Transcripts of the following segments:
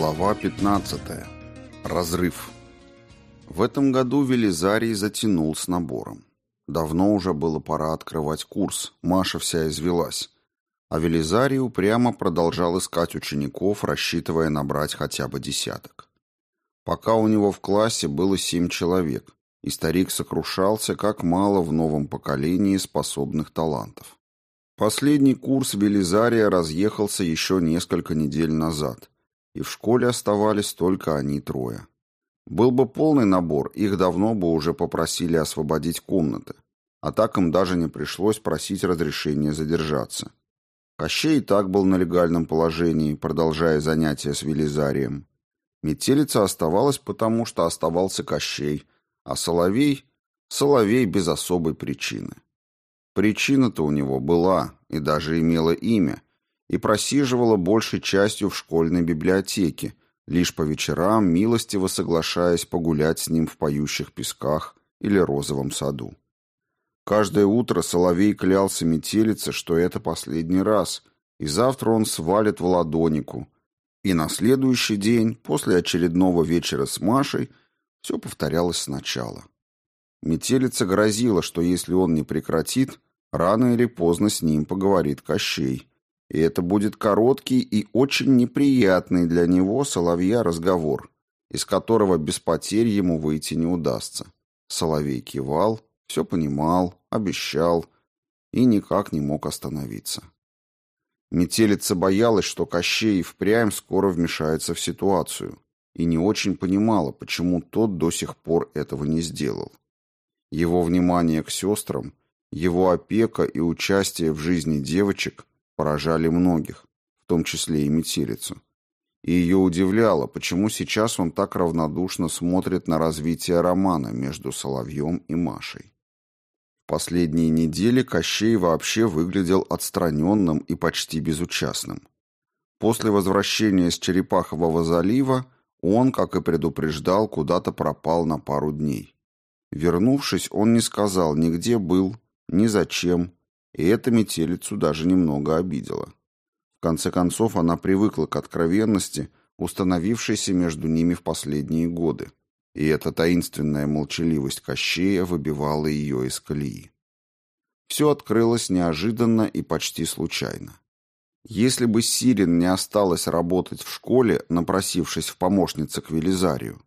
Глава 15. Разрыв. В этом году Велизарий затянул с набором. Давно уже было пора открывать курс, Маша вся извелась. А Велизарий упрямо продолжал искать учеников, рассчитывая набрать хотя бы десяток. Пока у него в классе было семь человек, и старик сокрушался, как мало в новом поколении способных талантов. Последний курс Велизария разъехался еще несколько недель назад, и в школе оставались только они трое. Был бы полный набор, их давно бы уже попросили освободить комнаты, а так им даже не пришлось просить разрешения задержаться. Кощей и так был на легальном положении, продолжая занятия с Велизарием. Метелица оставалась потому, что оставался Кощей, а Соловей — Соловей без особой причины. Причина-то у него была и даже имела имя, и просиживала большей частью в школьной библиотеке, лишь по вечерам милостиво соглашаясь погулять с ним в поющих песках или розовом саду. Каждое утро Соловей клялся метелице, что это последний раз, и завтра он свалит в ладонику. И на следующий день, после очередного вечера с Машей, все повторялось сначала. Метелица грозила, что если он не прекратит, рано или поздно с ним поговорит Кощей. И это будет короткий и очень неприятный для него, Соловья, разговор, из которого без потерь ему выйти не удастся. Соловей кивал, все понимал, обещал и никак не мог остановиться. Метелица боялась, что Кощей впрямь скоро вмешается в ситуацию, и не очень понимала, почему тот до сих пор этого не сделал. Его внимание к сестрам, его опека и участие в жизни девочек поражали многих, в том числе и метелицу. И ее удивляло, почему сейчас он так равнодушно смотрит на развитие романа между Соловьем и Машей. В последние недели Кощей вообще выглядел отстраненным и почти безучастным. После возвращения с Черепахового залива он, как и предупреждал, куда-то пропал на пару дней. Вернувшись, он не сказал ни где был, ни зачем, и это метелицу даже немного обидело. В конце концов, она привыкла к откровенности, установившейся между ними в последние годы, и эта таинственная молчаливость Кощея выбивала ее из колеи. Все открылось неожиданно и почти случайно. Если бы Сирин не осталась работать в школе, напросившись в помощнице к Велизарию,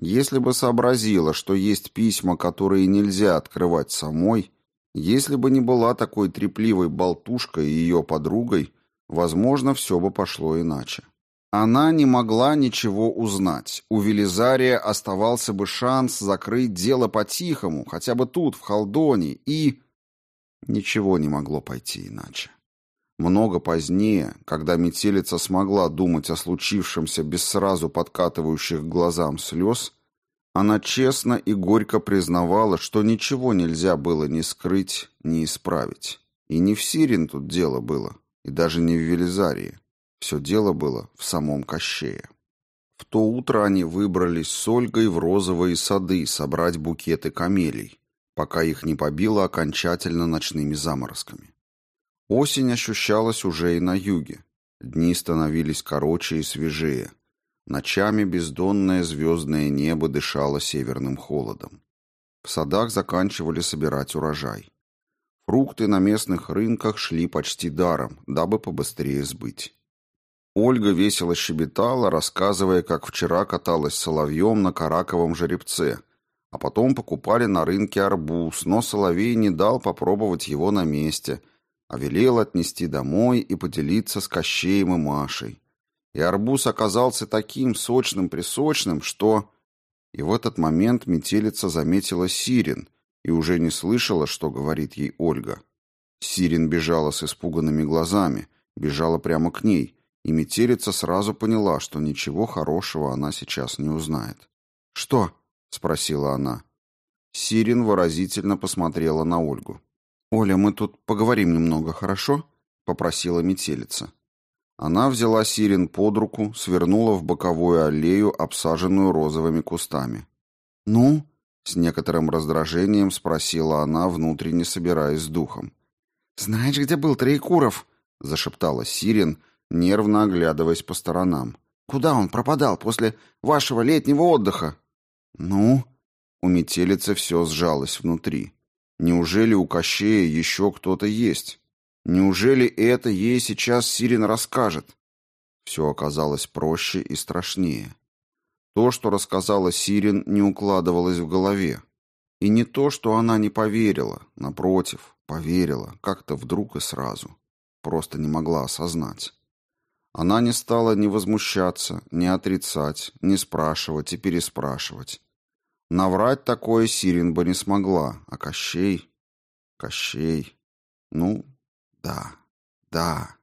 если бы сообразила, что есть письма, которые нельзя открывать самой, если бы не была такой трепливой болтушкой и ее подругой, возможно, все бы пошло иначе. Она не могла ничего узнать. У Велизария оставался бы шанс закрыть дело по-тихому, хотя бы тут, в Халдоне, и... Ничего не могло пойти иначе. Много позднее, когда метелица смогла думать о случившемся без сразу подкатывающих глазам слез, она честно и горько признавала, что ничего нельзя было ни скрыть, ни исправить. И не в Сирин тут дело было, и даже не в Велизарии. Все дело было в самом Кощее. В то утро они выбрались с Ольгой в розовые сады собрать букеты камелий, пока их не побило окончательно ночными заморозками. Осень ощущалась уже и на юге. Дни становились короче и свежее. Ночами бездонное звездное небо дышало северным холодом. В садах заканчивали собирать урожай. Фрукты на местных рынках шли почти даром, дабы побыстрее сбыть. Ольга весело щебетала, рассказывая, как вчера каталась соловьем на караковом жеребце, а потом покупали на рынке арбуз, но соловей не дал попробовать его на месте, а велел отнести домой и поделиться с Кощеем и Машей и арбуз оказался таким сочным-присочным, что... И в этот момент метелица заметила Сирин и уже не слышала, что говорит ей Ольга. Сирин бежала с испуганными глазами, бежала прямо к ней, и метелица сразу поняла, что ничего хорошего она сейчас не узнает. «Что?» — спросила она. Сирин выразительно посмотрела на Ольгу. «Оля, мы тут поговорим немного, хорошо?» — попросила метелица. Она взяла Сирин под руку, свернула в боковую аллею, обсаженную розовыми кустами. «Ну?» — с некоторым раздражением спросила она, внутренне собираясь с духом. «Знаешь, где был Троекуров?» — зашептала Сирин, нервно оглядываясь по сторонам. Куда он пропадал после вашего летнего отдыха?» «Ну?» У метелицы все сжалось внутри. Неужели у Кощея еще кто-то есть? Неужели это ей сейчас Сирин расскажет? Все оказалось проще и страшнее. То, что рассказала Сирин, не укладывалось в голове. И не то, что она не поверила, напротив, поверила, как-то вдруг и сразу. Просто не могла осознать. Она не стала ни возмущаться, ни отрицать, ни спрашивать и переспрашивать. Наврать такое Сирин бы не смогла, а Кощей... Кощей... Ну, да, да.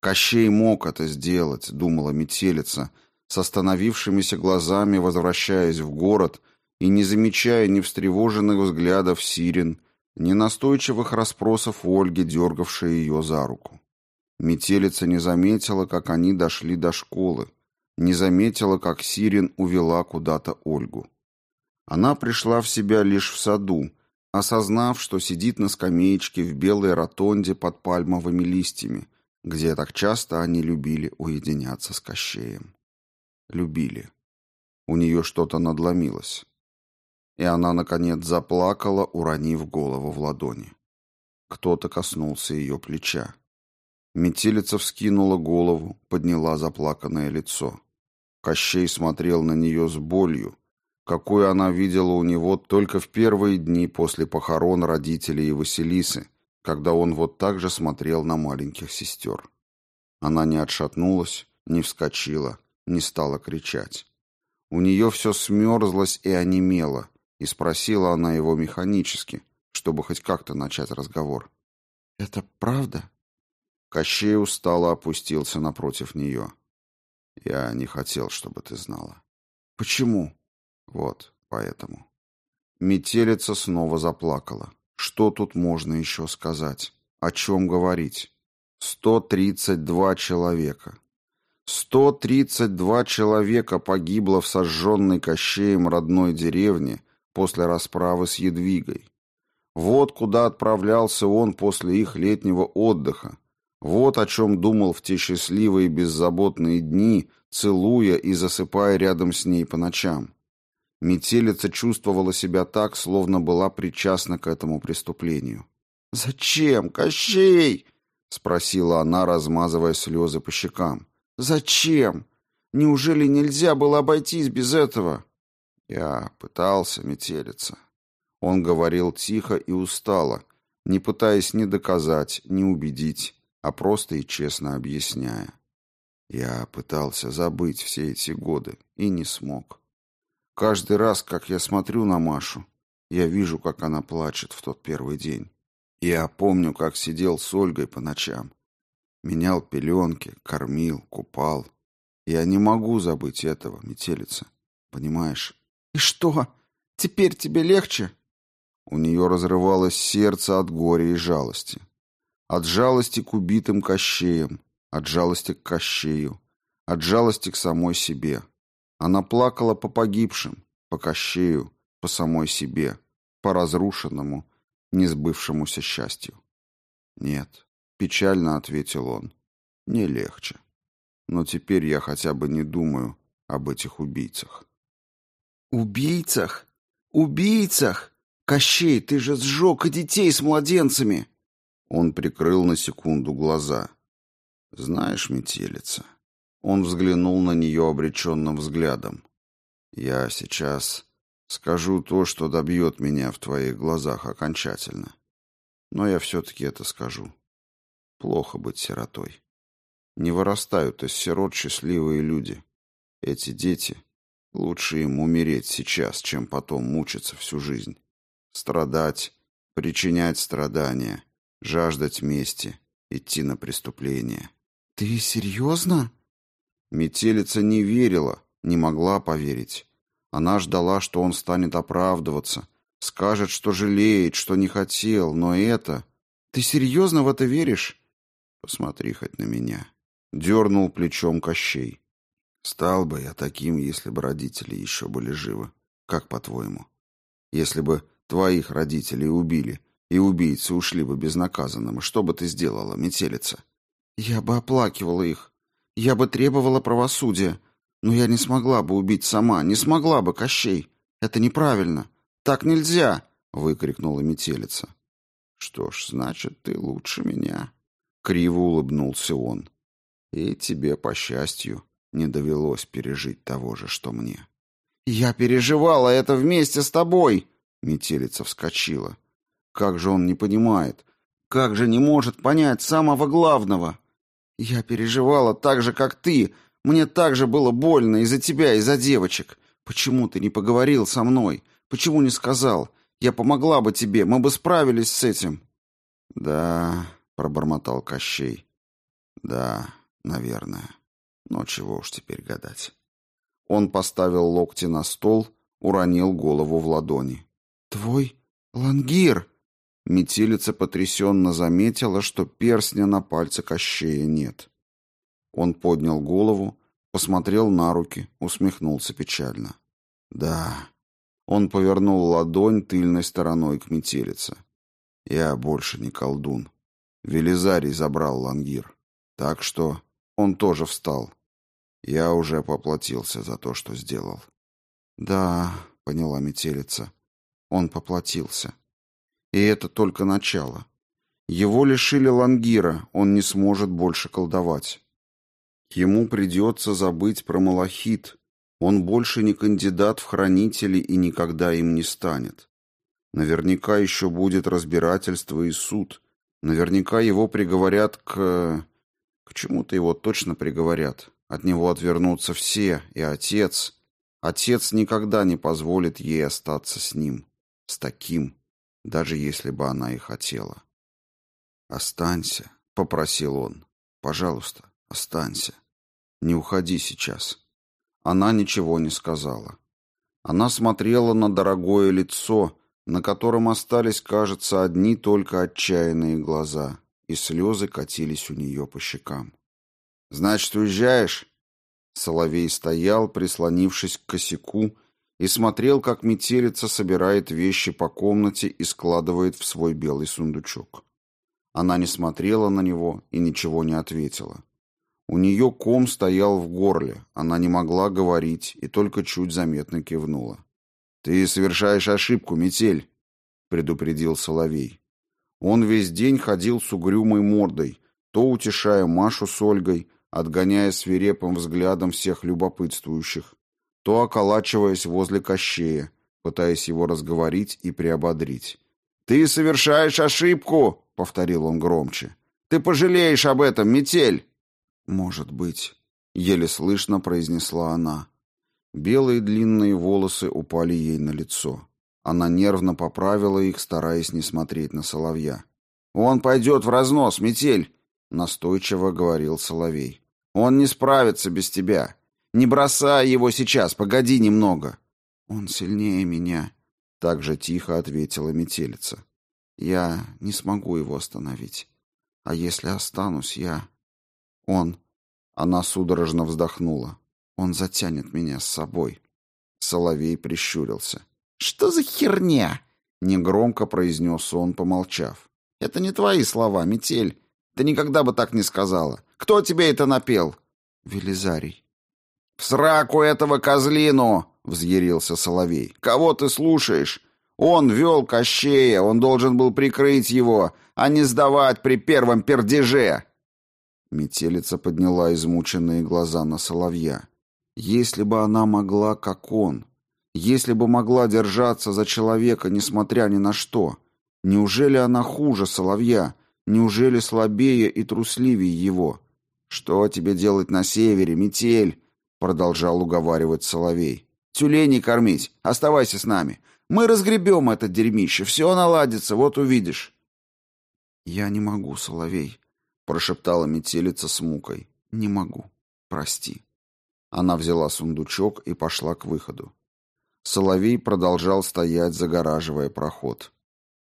Кощей мог это сделать, думала метелица, с остановившимися глазами возвращаясь в город и не замечая ни встревоженных взглядов Сирин, ни настойчивых расспросов Ольги, дергавшей ее за руку. Метелица не заметила, как они дошли до школы, не заметила, как Сирин увела куда-то Ольгу. Она пришла в себя лишь в саду, осознав, что сидит на скамеечке в белой ротонде под пальмовыми листьями, где так часто они любили уединяться с Кощеем. Любили. У нее что-то надломилось. И она, наконец, заплакала, уронив голову в ладони. Кто-то коснулся ее плеча. Метелица вскинула голову, подняла заплаканное лицо. Кощей смотрел на нее с болью, какую она видела у него только в первые дни после похорон родителей и Василисы, когда он вот так же смотрел на маленьких сестер. Она не отшатнулась, не вскочила, не стала кричать. У нее все смерзлось и онемело, и спросила она его механически, чтобы хоть как-то начать разговор. «Это правда?» Кощей устало опустился напротив нее. «Я не хотел, чтобы ты знала». «Почему?» Вот, поэтому. Метелица снова заплакала. Что тут можно еще сказать? О чем говорить? Сто тридцать два человека. Сто тридцать два человека погибло в сожженной Кощеем родной деревне после расправы с Едвигой. Вот куда отправлялся он после их летнего отдыха. Вот о чем думал в те счастливые беззаботные дни, целуя и засыпая рядом с ней по ночам. Метелица чувствовала себя так, словно была причастна к этому преступлению. «Зачем, Кощей?» — спросила она, размазывая слезы по щекам. «Зачем? Неужели нельзя было обойтись без этого?» Я пытался, метелица. Он говорил тихо и устало, не пытаясь ни доказать, ни убедить, а просто и честно объясняя. Я пытался забыть все эти годы и не смог. Каждый раз, как я смотрю на Машу, я вижу, как она плачет в тот первый день. Я помню, как сидел с Ольгой по ночам. Менял пеленки, кормил, купал. Я не могу забыть этого, метелица. Понимаешь? И что? Теперь тебе легче? У нее разрывалось сердце от горя и жалости. От жалости к убитым Кощеям, от жалости к Кощею, от жалости к самой себе. Она плакала по погибшим, по Кощею, по самой себе, по разрушенному, несбывшемуся счастью. «Нет», — печально ответил он, — «не легче. Но теперь я хотя бы не думаю об этих убийцах». «Убийцах? Убийцах? Кощей, ты же сжег и детей с младенцами!» Он прикрыл на секунду глаза. «Знаешь, метелица, он взглянул на нее обреченным взглядом. «Я сейчас скажу то, что добьет меня в твоих глазах окончательно. Но я все-таки это скажу. Плохо быть сиротой. Не вырастают из сирот счастливые люди. Эти дети... Лучше им умереть сейчас, чем потом мучиться всю жизнь. Страдать, причинять страдания, жаждать мести, идти на преступление». «Ты серьезно?» Метелица не верила, не могла поверить. Она ждала, что он станет оправдываться, скажет, что жалеет, что не хотел, но это... Ты серьезно в это веришь? Посмотри хоть на меня. Дернул плечом Кощей. Стал бы я таким, если бы родители еще были живы. Как по-твоему? Если бы твоих родителей убили, и убийцы ушли бы безнаказанным, что бы ты сделала, метелица? Я бы оплакивала их, я бы требовала правосудия. Но я не смогла бы убить сама, не смогла бы, Кощей. Это неправильно. Так нельзя!» — выкрикнула метелица. «Что ж, значит, ты лучше меня», — криво улыбнулся он. «И тебе, по счастью, не довелось пережить того же, что мне». «Я переживала это вместе с тобой!» Метелица вскочила. «Как же он не понимает? Как же не может понять самого главного?» «Я переживала так же, как ты. Мне так же было больно из-за тебя, из-за девочек. Почему ты не поговорил со мной? Почему не сказал? Я помогла бы тебе, мы бы справились с этим». «Да», — пробормотал Кощей. «Да, наверное. Но чего уж теперь гадать». Он поставил локти на стол, уронил голову в ладони. «Твой лангир!» Метелица потрясенно заметила, что перстня на пальце Кощея нет. Он поднял голову, посмотрел на руки, усмехнулся печально. «Да». Он повернул ладонь тыльной стороной к метелице. «Я больше не колдун. Велизарий забрал лангир. Так что он тоже встал. Я уже поплатился за то, что сделал. Да, поняла метелица. Он поплатился. И это только начало. Его лишили лангира, он не сможет больше колдовать. Ему придется забыть про малахит. Он больше не кандидат в хранители и никогда им не станет. Наверняка еще будет разбирательство и суд. Наверняка его приговорят к... К чему-то его точно приговорят. От него отвернутся все, и отец. Отец никогда не позволит ей остаться с ним, с таким, даже если бы она и хотела. «Останься», — попросил он. «Пожалуйста, останься. Не уходи сейчас». Она ничего не сказала. Она смотрела на дорогое лицо, на котором остались, кажется, одни только отчаянные глаза, и слезы катились у нее по щекам. «Значит, уезжаешь?» Соловей стоял, прислонившись к косяку, и смотрел, как метелица собирает вещи по комнате и складывает в свой белый сундучок. Она не смотрела на него и ничего не ответила. У нее ком стоял в горле, она не могла говорить и только чуть заметно кивнула. «Ты совершаешь ошибку, метель», — предупредил Соловей. Он весь день ходил с угрюмой мордой, то утешая Машу с Ольгой, отгоняя свирепым взглядом всех любопытствующих, то околачиваясь возле Кощея, пытаясь его разговорить и приободрить. «Ты совершаешь ошибку!» — повторил он громче. «Ты пожалеешь об этом, метель!» «Может быть», — еле слышно произнесла она. Белые длинные волосы упали ей на лицо. Она нервно поправила их, стараясь не смотреть на соловья. «Он пойдет в разнос, метель!» — настойчиво говорил Соловей. «Он не справится без тебя. Не бросай его сейчас, погоди немного». «Он сильнее меня», — так же тихо ответила метелица. «Я не смогу его остановить. А если останусь, я...» «Он...» Она судорожно вздохнула. «Он затянет меня с собой». Соловей прищурился. «Что за херня?» — негромко произнес он, помолчав. «Это не твои слова, метель. Ты никогда бы так не сказала. Кто тебе это напел? Велизарий. В сраку этого козлину, взъярился соловей. Кого ты слушаешь? Он вел Кощея, он должен был прикрыть его, а не сдавать при первом пердеже. Метелица подняла измученные глаза на соловья. Если бы она могла, как он, если бы могла держаться за человека, несмотря ни на что, неужели она хуже соловья, Неужели слабее и трусливее его? Что тебе делать на севере, метель? Продолжал уговаривать Соловей. Тюленей кормить. Оставайся с нами. Мы разгребем это дерьмище. Все наладится, вот увидишь. Я не могу, Соловей, прошептала метелица с мукой. Не могу. Прости. Она взяла сундучок и пошла к выходу. Соловей продолжал стоять, загораживая проход.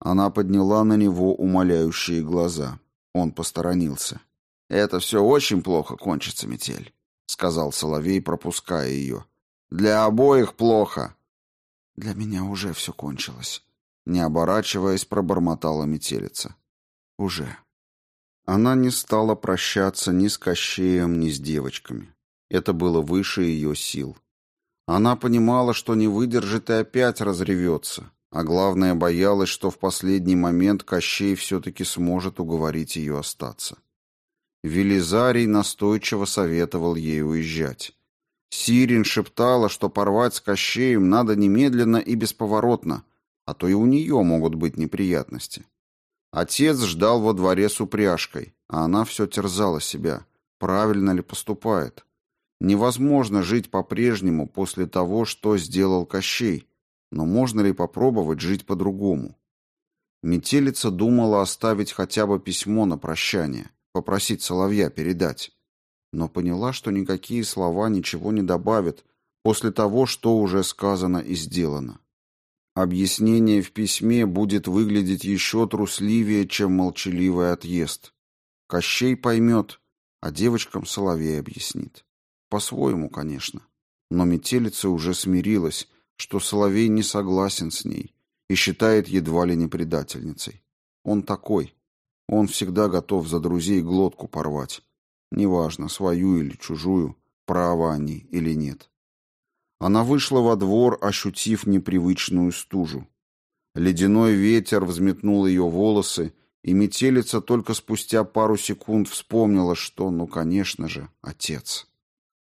Она подняла на него умоляющие глаза. Он посторонился. «Это все очень плохо кончится, метель», — сказал Соловей, пропуская ее. «Для обоих плохо». «Для меня уже все кончилось», — не оборачиваясь, пробормотала метелица. «Уже». Она не стала прощаться ни с Кощеем, ни с девочками. Это было выше ее сил. Она понимала, что не выдержит и опять разревется, а главное, боялась, что в последний момент Кощей все-таки сможет уговорить ее остаться. Велизарий настойчиво советовал ей уезжать. Сирин шептала, что порвать с Кощеем надо немедленно и бесповоротно, а то и у нее могут быть неприятности. Отец ждал во дворе с упряжкой, а она все терзала себя, правильно ли поступает. Невозможно жить по-прежнему после того, что сделал Кощей, но можно ли попробовать жить по-другому? Метелица думала оставить хотя бы письмо на прощание, попросить Соловья передать, но поняла, что никакие слова ничего не добавят после того, что уже сказано и сделано. Объяснение в письме будет выглядеть еще трусливее, чем молчаливый отъезд. Кощей поймет, а девочкам Соловей объяснит. По-своему, конечно. Но метелица уже смирилась, что Соловей не согласен с ней и считает едва ли не предательницей. Он такой. Он всегда готов за друзей глотку порвать. Неважно, свою или чужую, право они или нет. Она вышла во двор, ощутив непривычную стужу. Ледяной ветер взметнул ее волосы, и метелица только спустя пару секунд вспомнила, что, ну, конечно же, отец.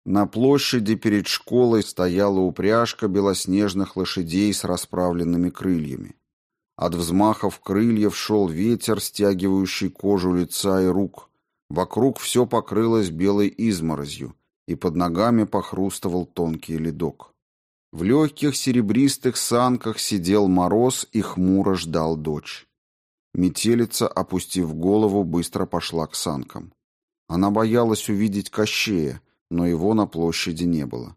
На площади перед школой стояла упряжка белоснежных лошадей с расправленными крыльями. От взмахов крыльев шел ветер, стягивающий кожу лица и рук. Вокруг все покрылось белой изморозью, и под ногами похрустывал тонкий ледок. В легких серебристых санках сидел мороз и хмуро ждал дочь. Метелица, опустив голову, быстро пошла к санкам. Она боялась увидеть Кощея, но его на площади не было.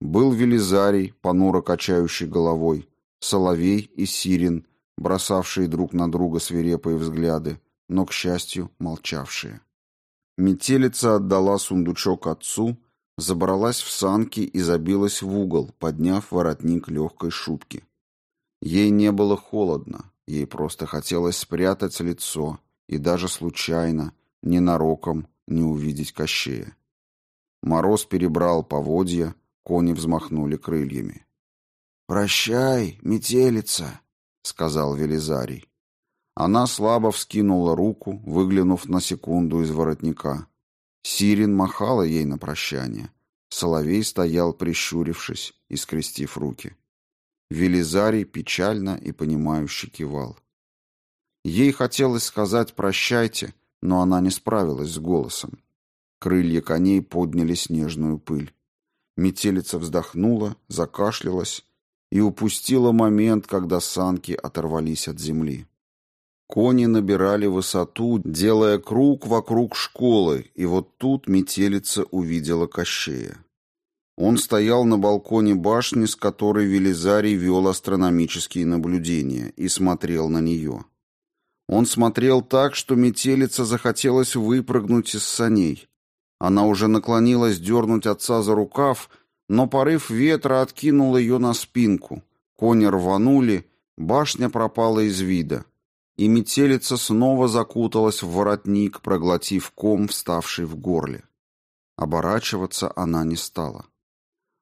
Был Велизарий, понуро качающий головой, Соловей и Сирин, бросавшие друг на друга свирепые взгляды, но, к счастью, молчавшие. Метелица отдала сундучок отцу, забралась в санки и забилась в угол, подняв воротник легкой шубки. Ей не было холодно, ей просто хотелось спрятать лицо и даже случайно, ненароком, не увидеть Кощея. Мороз перебрал поводья, кони взмахнули крыльями. «Прощай, метелица», — сказал Велизарий. Она слабо вскинула руку, выглянув на секунду из воротника. Сирин махала ей на прощание. Соловей стоял, прищурившись и скрестив руки. Велизарий печально и понимающе кивал. Ей хотелось сказать «прощайте», но она не справилась с голосом. Крылья коней подняли снежную пыль. Метелица вздохнула, закашлялась и упустила момент, когда санки оторвались от земли. Кони набирали высоту, делая круг вокруг школы, и вот тут метелица увидела Кощея. Он стоял на балконе башни, с которой Велизарий вел астрономические наблюдения, и смотрел на нее. Он смотрел так, что метелица захотелось выпрыгнуть из саней. Она уже наклонилась дернуть отца за рукав, но порыв ветра откинул ее на спинку. Кони рванули, башня пропала из вида и метелица снова закуталась в воротник, проглотив ком, вставший в горле. Оборачиваться она не стала.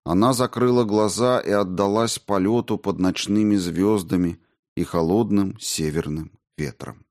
Она закрыла глаза и отдалась полету под ночными звездами и холодным северным ветром.